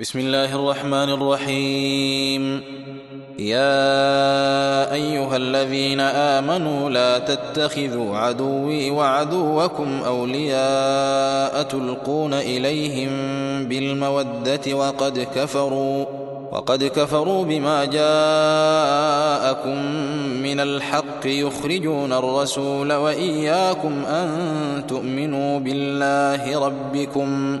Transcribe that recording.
بسم الله الرحمن الرحيم. يا أيها الذين آمنوا لا تتخذوا عدوي وعدوكم أولياء تلقون إليهم بالمودة وقد كفروا وقد كفروا بما جاءكم من الحق. يخرجون الرسول وإياكم أن تؤمنوا بالله ربكم.